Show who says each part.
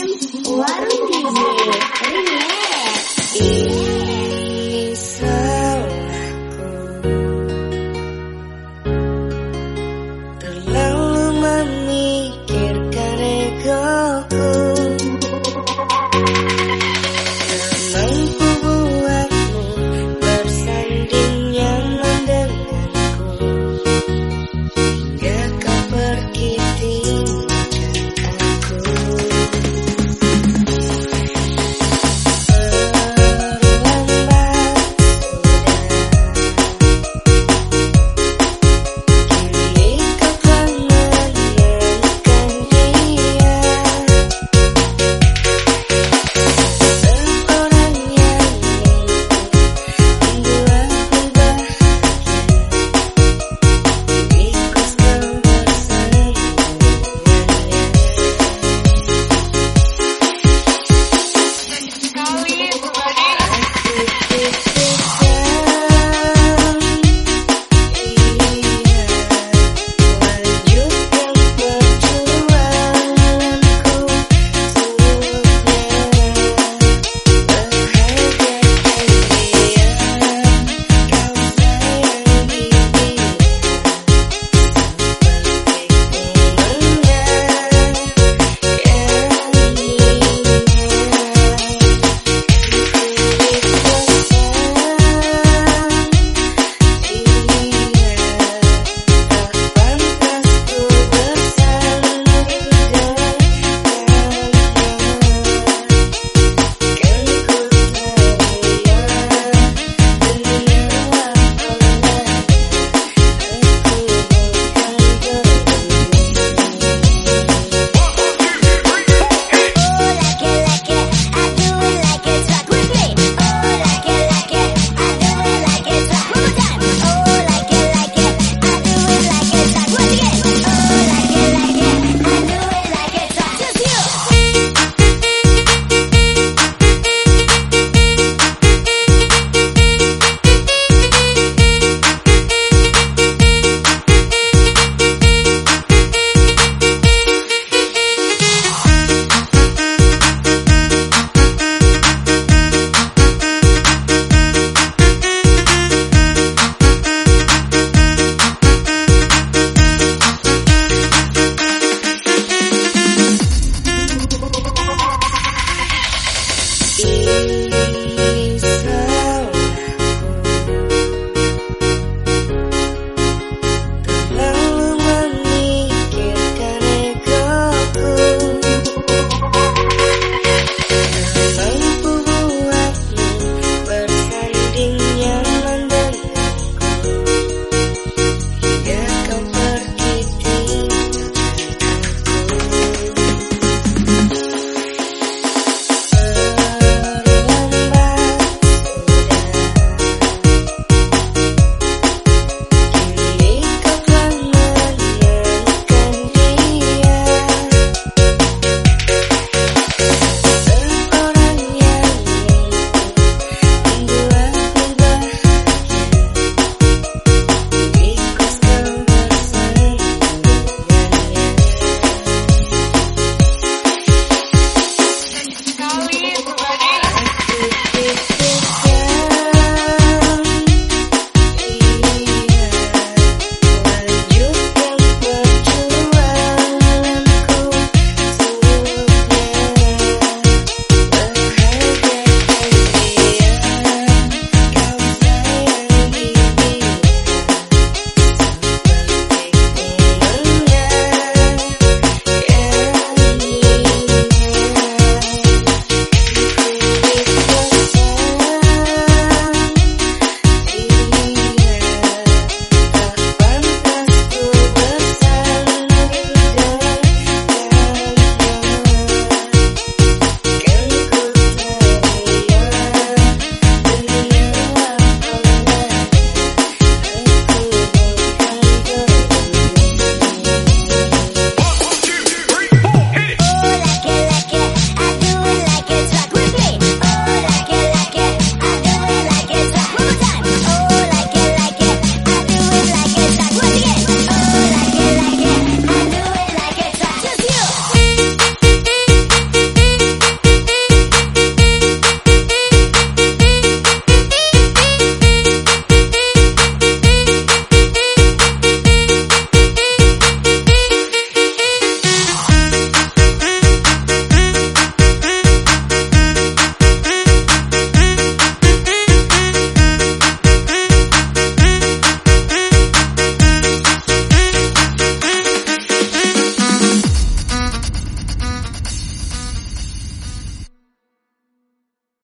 Speaker 1: FM Warung DJ